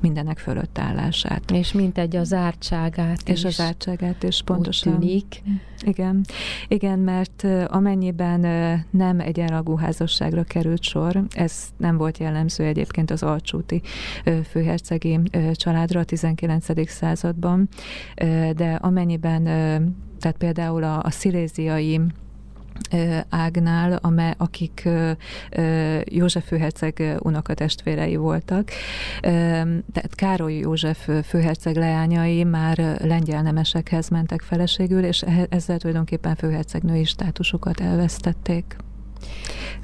mindenek fölött állását.
És mint egy az ártságát
És az ártságát is pontosan.
Úgy tűnik.
Igen, igen, mert amennyiben nem egyenragú házasságra került sor, ez nem volt jellemző egyébként az alcsúti főhercegi családra a 19. században, de amennyiben, tehát például a, a sziléziai ágnál, amely, akik József főherceg unokatestvérei voltak. Tehát Károly József főherceg leányai már lengyel nemesekhez mentek feleségül, és ezzel tulajdonképpen főhercegnői státusukat elvesztették.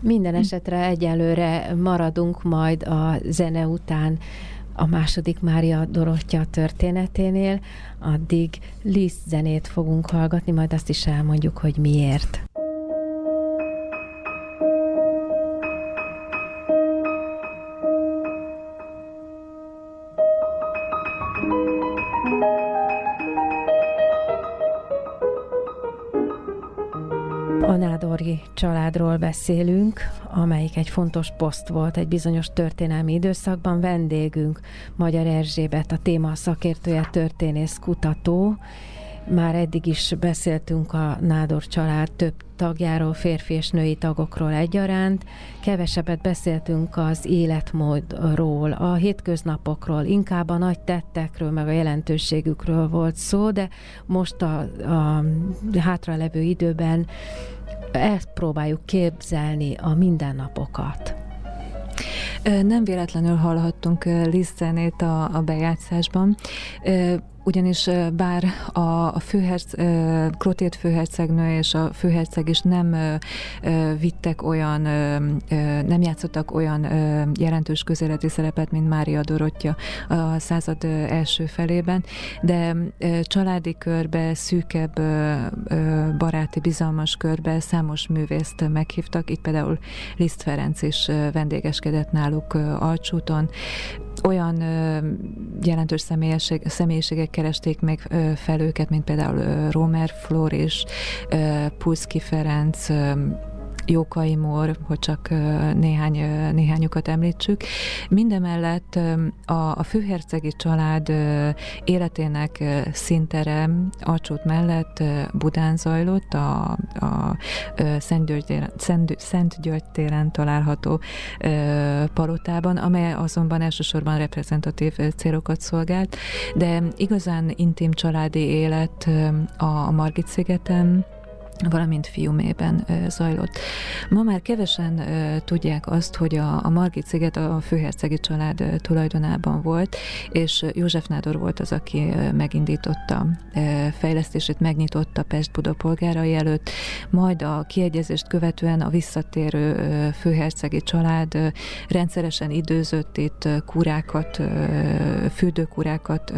Minden esetre egyelőre maradunk majd a zene után a második Mária Dorottya történeténél, addig Liszt zenét fogunk hallgatni, majd azt is elmondjuk, hogy miért. Családról beszélünk, amelyik egy fontos poszt volt egy bizonyos történelmi időszakban. Vendégünk Magyar Erzsébet, a téma szakértője, történész, kutató. Már eddig is beszéltünk a Nádor család több tagjáról, férfi és női tagokról egyaránt. Kevesebbet beszéltünk az életmódról, a hétköznapokról, inkább a nagy tettekről, meg a jelentőségükről volt szó, de most a, a hátralevő időben ezt próbáljuk képzelni a mindennapokat.
Nem véletlenül hallhattunk Liz zenét a, a bejátszásban ugyanis bár a, főherc, Klotét főhercegnő és a főherceg is nem vittek olyan, nem játszottak olyan jelentős közéleti szerepet, mint Mária Dorottya a század első felében, de családi körbe, szűkebb baráti, bizalmas körbe számos művészt meghívtak, itt például Liszt Ferenc is vendégeskedett náluk Alcsúton, olyan jelentős személyiség, személyiségek keresték meg fel őket, mint például Romer Flor és Pulszki Ferenc, Jókai Mór, hogy csak néhány, néhányukat említsük. Mindemellett a, a főhercegi család életének szintere Alcsút mellett Budán zajlott, a, a Szent György téren található palotában, amely azonban elsősorban reprezentatív célokat szolgált, de igazán intim családi élet a Margit szigeten, valamint fiumében zajlott. Ma már kevesen tudják azt, hogy a, a Margit sziget a főhercegi család tulajdonában volt, és József Nádor volt az, aki megindította fejlesztését, megnyitotta Pest-Buda előtt, majd a kiegyezést követően a visszatérő főhercegi család rendszeresen időzött itt kúrákat, fürdőkúrákat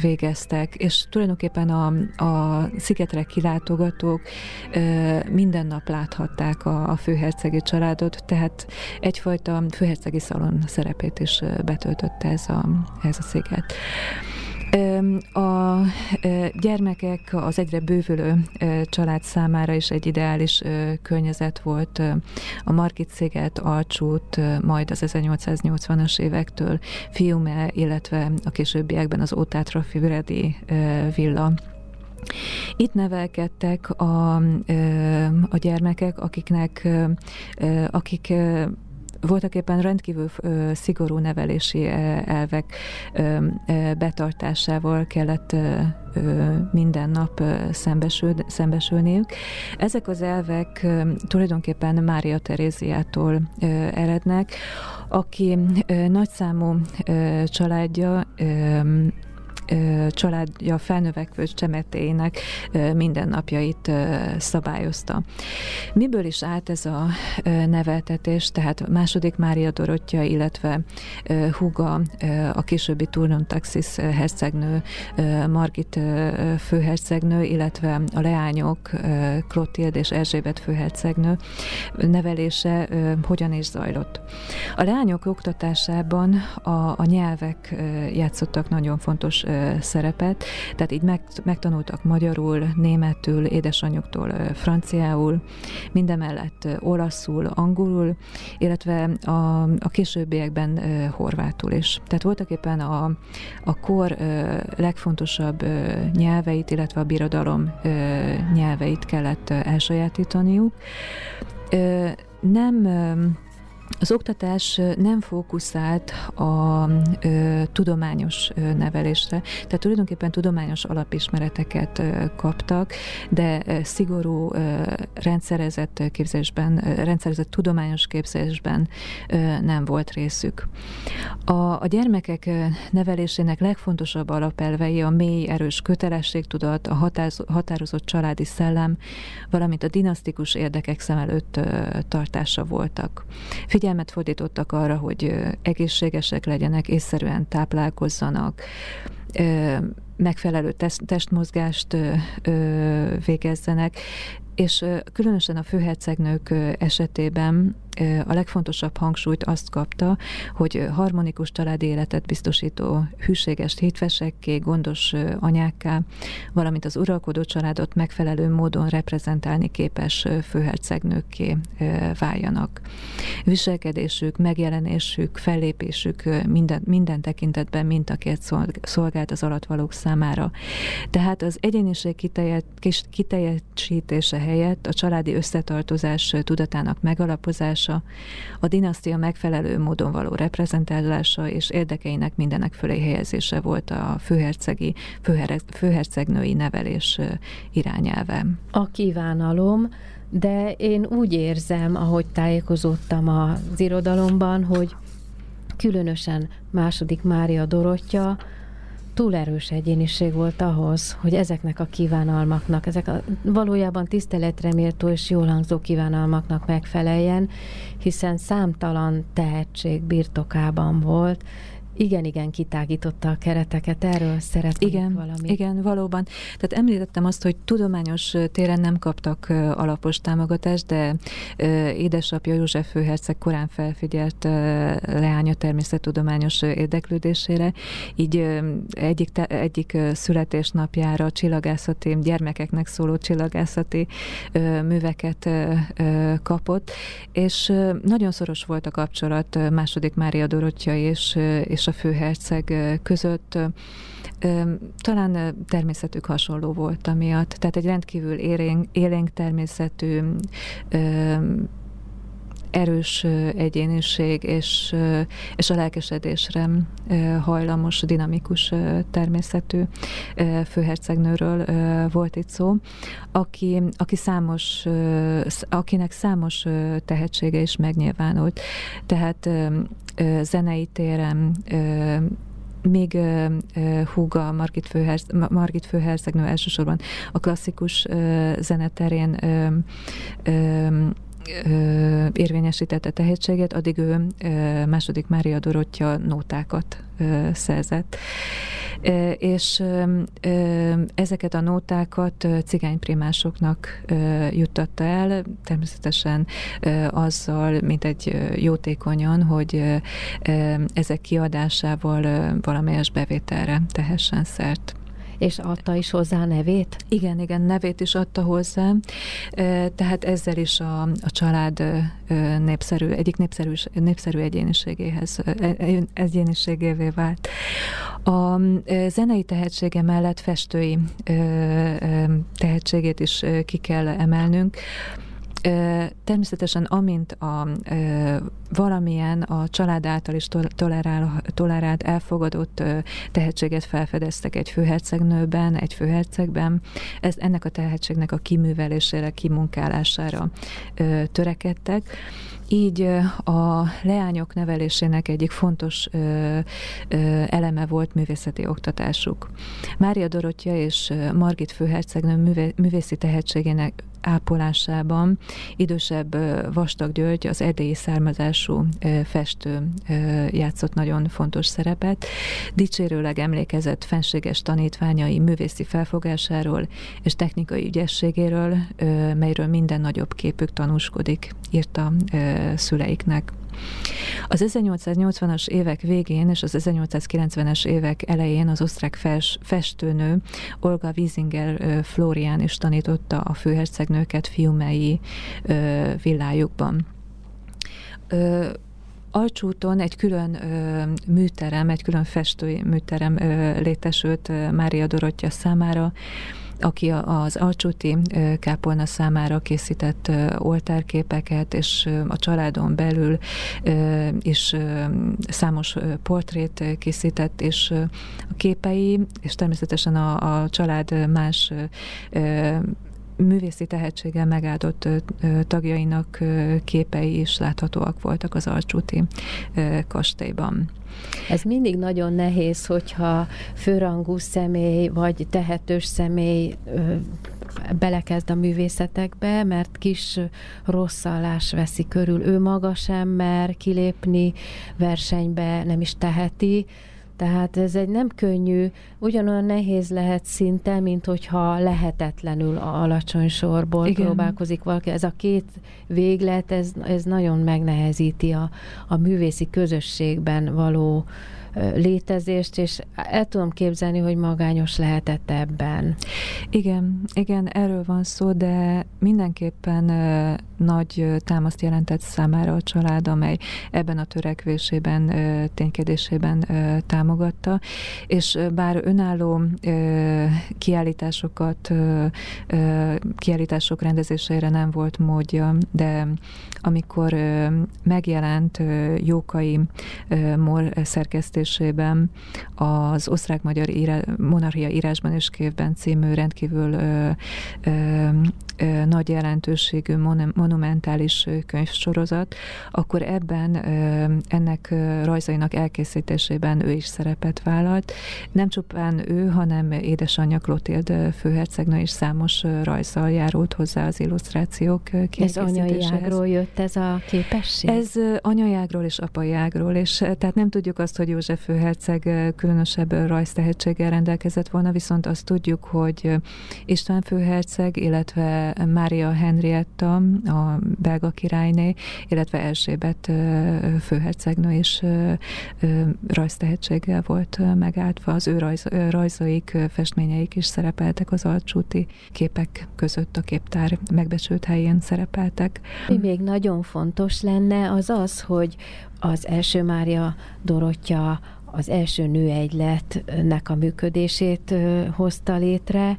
végeztek, és tulajdonképpen a, a szigetre kilátások látogatók minden nap láthatták a, a főhercegi családot, tehát egyfajta főhercegi szalon szerepét is betöltötte ez a, ez a sziget. A gyermekek az egyre bővülő család számára is egy ideális környezet volt a Margit sziget, Alcsút, majd az 1880-as évektől Fiume, illetve a későbbiekben az Ótátra Füredi villa itt nevelkedtek a, a gyermekek, akiknek, akik voltak éppen rendkívül szigorú nevelési elvek betartásával kellett minden nap szembesül, szembesülniük. Ezek az elvek tulajdonképpen Mária Teréziától erednek, aki nagyszámú családja családja felnövekvő csemetének mindennapjait szabályozta. Miből is állt ez a neveltetés, tehát második Mária Dorottya, illetve Huga, a későbbi Turnon Taxis hercegnő, Margit főhercegnő, illetve a leányok, Klotild és Erzsébet főhercegnő nevelése hogyan is zajlott. A leányok oktatásában a, a nyelvek játszottak nagyon fontos szerepet, tehát így meg, megtanultak magyarul, németül, édesanyjuktól franciául, mindemellett olaszul, angolul, illetve a, a későbbiekben horvátul is. Tehát voltak éppen a, a kor legfontosabb nyelveit, illetve a birodalom nyelveit kellett elsajátítaniuk. Nem az oktatás nem fókuszált a ö, tudományos ö, nevelésre, tehát tulajdonképpen tudományos alapismereteket ö, kaptak, de ö, szigorú ö, rendszerezett képzésben, ö, rendszerezett tudományos képzésben ö, nem volt részük. A, a gyermekek nevelésének legfontosabb alapelvei a mély, erős kötelességtudat, a határoz, határozott családi szellem, valamint a dinasztikus érdekek szem előtt ö, tartása voltak. Figyelmet fordítottak arra, hogy egészségesek legyenek, észszerűen táplálkozzanak, megfelelő testmozgást végezzenek, és különösen a főhercegnők esetében a legfontosabb hangsúlyt azt kapta, hogy harmonikus családi életet biztosító hűséges hétvesekké, gondos anyákká, valamint az uralkodó családot megfelelő módon reprezentálni képes főhercegnőkké váljanak. Viselkedésük, megjelenésük, fellépésük minden, minden tekintetben mintakért szolgált az alatvalók számára. Tehát az egyéniség kiteljesítése helyett a családi összetartozás tudatának megalapozása, megtartása, a dinasztia megfelelő módon való reprezentálása és érdekeinek mindenek fölé helyezése volt a főhercegi, főher, főhercegnői nevelés irányelve.
A kívánalom, de én úgy érzem, ahogy tájékozódtam az irodalomban, hogy különösen második Mária Dorottya túl erős egyéniség volt ahhoz, hogy ezeknek a kívánalmaknak, ezek a valójában tiszteletre méltó és jól hangzó kívánalmaknak megfeleljen, hiszen számtalan tehetség birtokában volt, igen, igen, kitágította a kereteket. Erről szeretnék
igen,
valami.
Igen, valóban. Tehát említettem azt, hogy tudományos téren nem kaptak alapos támogatást, de édesapja József főherceg korán felfigyelt leánya természettudományos érdeklődésére, így egyik, egyik születésnapjára csillagászati, gyermekeknek szóló csillagászati műveket kapott, és nagyon szoros volt a kapcsolat második Mária Dorottya és, és a főherceg között talán természetük hasonló volt amiatt. Tehát egy rendkívül élénk, élénk természetű erős egyéniség és, és a lelkesedésre hajlamos, dinamikus természetű főhercegnőről volt itt szó, aki, aki számos, akinek számos tehetsége is megnyilvánult. Tehát zenei téren még húga Margit, Főherz, Margit Főhercegnő elsősorban a klasszikus zeneterén uh, érvényesítette tehetséget, addig ő második Mária Dorottya nótákat szerzett. És ezeket a nótákat cigányprimásoknak juttatta el, természetesen azzal, mint egy jótékonyan, hogy ezek kiadásával valamelyes bevételre tehessen szert.
És adta is hozzá nevét?
Igen, igen, nevét is adta hozzá. Tehát ezzel is a, a család népszerű, egyik népszerű, népszerű egyéniségéhez, e, e, egyéniségévé vált. A zenei tehetsége mellett festői tehetségét is ki kell emelnünk. Természetesen amint a valamilyen a család által is tolerál, tolerált, elfogadott tehetséget felfedeztek egy főhercegnőben, egy főhercegben, ez, ennek a tehetségnek a kiművelésére, kimunkálására törekedtek. Így a leányok nevelésének egyik fontos eleme volt művészeti oktatásuk. Mária Dorottya és Margit főhercegnő művészi tehetségének ápolásában idősebb Vastag György, az erdélyi származású festő játszott nagyon fontos szerepet. Dicsérőleg emlékezett fenséges tanítványai művészi felfogásáról és technikai ügyességéről, melyről minden nagyobb képük tanúskodik, írta szüleiknek. Az 1880-as évek végén és az 1890-es évek elején az osztrák fes, festőnő Olga Wiesinger Florian is tanította a főhercegnőket fiumei villájukban. Alcsúton egy külön ö, műterem, egy külön festői műterem ö, létesült ö, Mária Dorottya számára, aki az Alcsúti kápolna számára készített oltárképeket, és a családon belül is számos portrét készített, és a képei, és természetesen a, a család más művészi tehetséggel megáldott tagjainak képei is láthatóak voltak az Alcsúti kastélyban.
Ez mindig nagyon nehéz, hogyha főrangú személy vagy tehetős személy belekezd a művészetekbe, mert kis rosszallás veszi körül. Ő maga sem mer kilépni versenybe, nem is teheti, tehát ez egy nem könnyű, ugyanolyan nehéz lehet szinte, mint hogyha lehetetlenül a alacsony sorból Igen. próbálkozik valaki. Ez a két véglet, ez, ez nagyon megnehezíti a, a művészi közösségben való létezést, és el tudom képzelni, hogy magányos lehetett ebben.
Igen, igen, erről van szó, de mindenképpen nagy támaszt jelentett számára a család, amely ebben a törekvésében, ténykedésében támogatta, és bár önálló kiállításokat, kiállítások rendezésére nem volt módja, de amikor megjelent Jókai Mor szerkesztésében az osztrák-magyar monarchia írásban és képben című rendkívül ö, ö, ö, nagy jelentőségű monumentális könyvsorozat, akkor ebben ennek rajzainak elkészítésében ő is szerepet vállalt. Nem csupán ő, hanem édesanyja Klotild főhercegnő is számos rajzzal járult hozzá az illusztrációk
Ez anyai ágról jött ez a képesség?
Ez anyai ágról és apai ágról, és tehát nem tudjuk azt, hogy József főherceg különösebb rajztehetséggel rendelkezett volna, viszont azt tudjuk, hogy István főherceg, illetve Mária Henrietta, a belga királyné, illetve Erzsébet főhercegnő is rajztehetséggel volt megálltva. Az ő rajz, rajzaik, festményeik is szerepeltek az alcsúti képek között a képtár megbecsült helyén szerepeltek.
Mi még nagyon fontos lenne, az az, hogy az első Mária Dorottya az első nőegyletnek a működését hozta létre,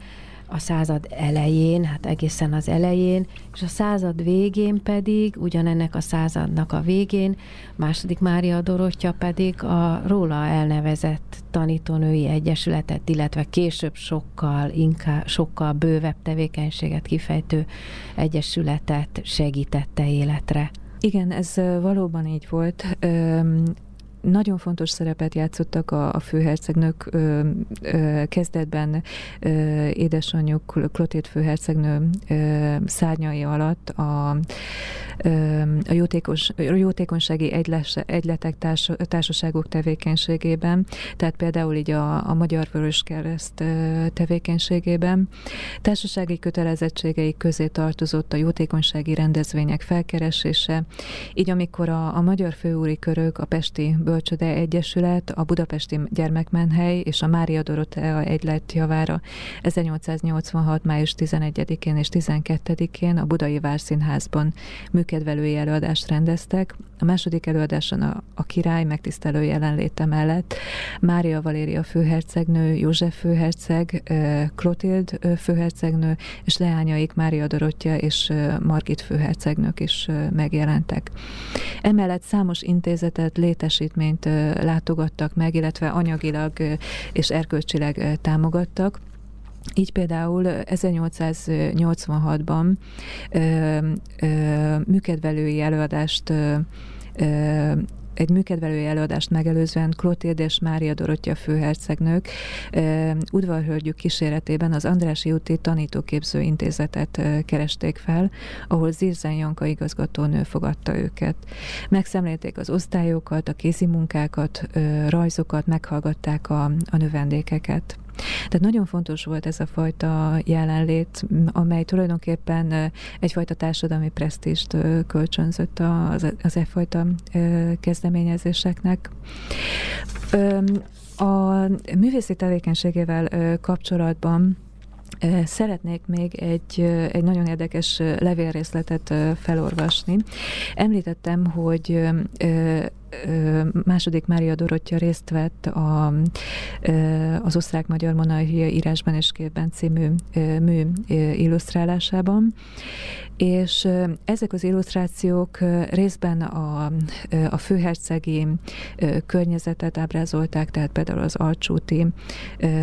a század elején, hát egészen az elején, és a század végén pedig, ugyanennek a századnak a végén, második Mária Dorottya pedig a róla elnevezett tanítónői egyesületet, illetve később sokkal, inkább, sokkal bővebb tevékenységet kifejtő egyesületet segítette életre.
Igen, ez valóban így volt nagyon fontos szerepet játszottak a, a főhercegnők ö, ö, kezdetben ö, édesanyjuk Klotét főhercegnő ö, szárnyai alatt a, ö, a jótékos, jótékonysági egyles, egyletek társ, társaságok tevékenységében, tehát például így a, a Magyar Vöröskereszt tevékenységében. Társasági kötelezettségeik közé tartozott a jótékonysági rendezvények felkeresése, így amikor a, a Magyar Főúri Körök a Pesti Bölcsöde Egyesület, a Budapesti Gyermekmenhely és a Mária Dorotea egylet javára 1886. május 11-én és 12-én a Budai Várszínházban műkedvelői előadást rendeztek. A második előadáson a, a király megtisztelő jelenléte mellett Mária Valéria főhercegnő, József főherceg, Klotild főhercegnő és leányaik Mária Dorottya és Margit főhercegnők is megjelentek. Emellett számos intézetet, létesítményt intézményt látogattak meg, illetve anyagilag és erkölcsileg támogattak. Így például 1886-ban műkedvelői előadást egy műkedvelői előadást megelőzően Klotilde és Mária Dorottya főhercegnők udvarhölgyük kíséretében az Andrási úti tanítóképző intézetet keresték fel, ahol Zirzen Janka igazgatónő fogadta őket. Megszemlélték az osztályokat, a kézimunkákat, rajzokat, meghallgatták a, a növendékeket. Tehát nagyon fontos volt ez a fajta jelenlét, amely tulajdonképpen egyfajta társadalmi presztist kölcsönzött az, az e fajta kezdeményezéseknek. A művészi tevékenységével kapcsolatban Szeretnék még egy, egy nagyon érdekes levélrészletet felolvasni. Említettem, hogy második Mária Dorottya részt vett a, az osztrák-magyar monarchia írásban és képben című mű illusztrálásában, és ezek az illusztrációk részben a, a főhercegi környezetet ábrázolták, tehát például az alcsúti,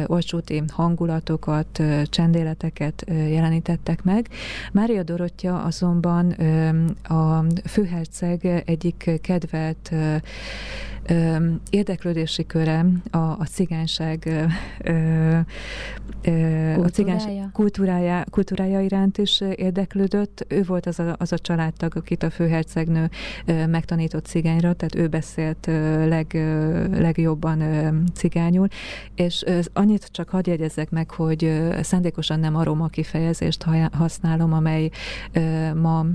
alcsúti hangulatokat, csendéleteket jelenítettek meg. Mária Dorottya azonban a főherceg egyik kedvelt Yeah. Érdeklődési köre a, a cigányság a cigányság kultúrája, kultúrája iránt is érdeklődött. Ő volt az a, az a családtag, akit a főhercegnő megtanított cigányra, tehát ő beszélt leg, legjobban cigányul, és annyit csak hadd jegyezzek meg, hogy szándékosan nem aroma kifejezést használom, amely ma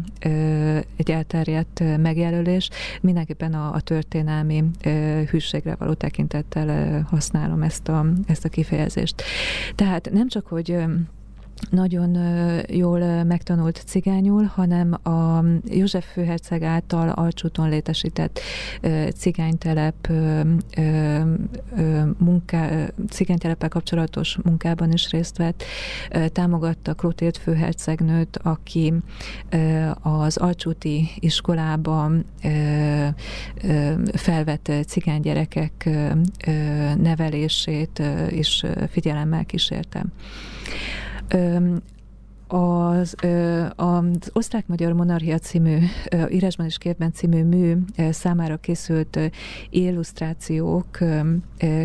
egy elterjedt megjelölés, mindenképpen a, a történelmi hűségre való tekintettel használom ezt a, ezt a kifejezést. Tehát nem csak, hogy nagyon jól megtanult cigányul, hanem a József főherceg által alcsúton létesített cigánytelep munká, cigányteleppel kapcsolatos munkában is részt vett. Támogatta Klotilt főhercegnőt, aki az alcsúti iskolában felvett cigánygyerekek nevelését is figyelemmel kísérte. Az, az Osztrák-Magyar Monarchia című, írásban és képben című mű számára készült illusztrációk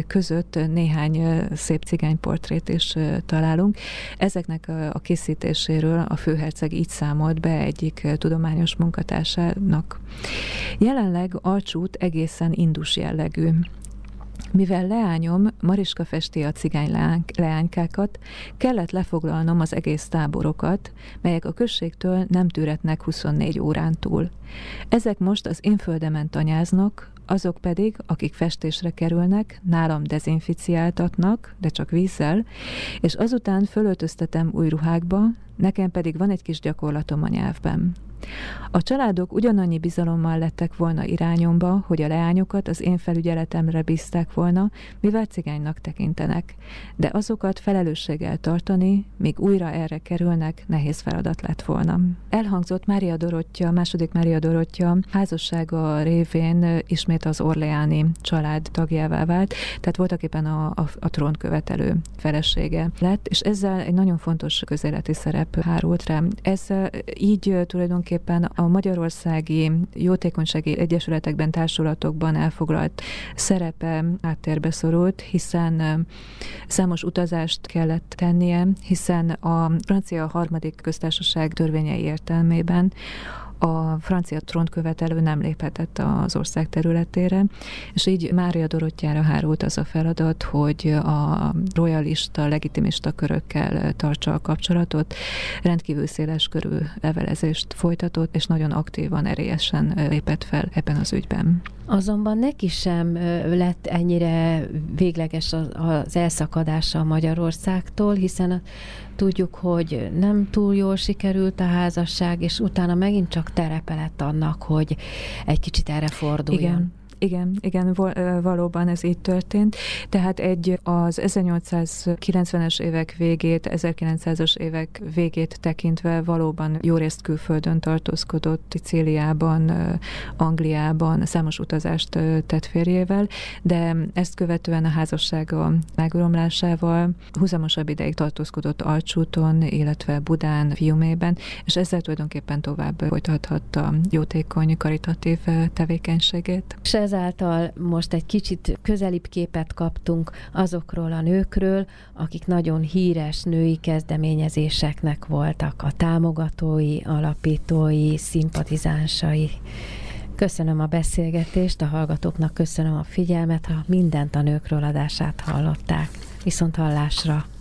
között néhány szép cigányportrét is találunk. Ezeknek a készítéséről a főherceg így számolt be egyik tudományos munkatársának. Jelenleg Alcsút egészen indus jellegű. Mivel leányom Mariska festi a cigány leánykákat, kellett lefoglalnom az egész táborokat, melyek a községtől nem tűretnek 24 órán túl. Ezek most az én földemen tanyáznak, azok pedig, akik festésre kerülnek, nálam dezinficiáltatnak, de csak vízzel, és azután fölöltöztetem új ruhákba, nekem pedig van egy kis gyakorlatom a nyelvben. A családok ugyanannyi bizalommal lettek volna irányomba, hogy a leányokat az én felügyeletemre bízták volna, mivel cigánynak tekintenek, de azokat felelősséggel tartani, míg újra erre kerülnek, nehéz feladat lett volna. Elhangzott Mária Dorottya, második Mária Dorottya házassága révén ismét az Orleáni család tagjává vált, tehát voltak éppen a, a, a trón követelő felesége lett, és ezzel egy nagyon fontos közéleti szerep hárult rá. Ez így tulajdonképpen tulajdonképpen a magyarországi jótékonysági egyesületekben, társulatokban elfoglalt szerepe áttérbe szorult, hiszen számos utazást kellett tennie, hiszen a francia harmadik köztársaság törvényei értelmében a francia trónkövetelő nem léphetett az ország területére, és így Mária Dorottyára hárult az a feladat, hogy a royalista, legitimista körökkel tartsa a kapcsolatot, rendkívül széles körű levelezést folytatott, és nagyon aktívan, erélyesen lépett fel ebben az ügyben.
Azonban neki sem lett ennyire végleges az elszakadása Magyarországtól, hiszen tudjuk, hogy nem túl jól sikerült a házasság, és utána megint csak terepe lett annak, hogy egy kicsit erre forduljon.
Igen. Igen, igen, valóban ez így történt. Tehát egy az 1890-es évek végét, 1900-as évek végét tekintve valóban jó részt külföldön tartózkodott, Ticéliában, Angliában, számos utazást tett férjével, de ezt követően a házassága megromlásával húzamosabb ideig tartózkodott Alcsúton, illetve Budán, Fiumében, és ezzel tulajdonképpen tovább folytathatta jótékony, karitatív tevékenységét.
És ezáltal most egy kicsit közelibb képet kaptunk azokról a nőkről, akik nagyon híres női kezdeményezéseknek voltak a támogatói, alapítói, szimpatizánsai. Köszönöm a beszélgetést, a hallgatóknak köszönöm a figyelmet, ha mindent a nőkről adását hallották. Viszont hallásra!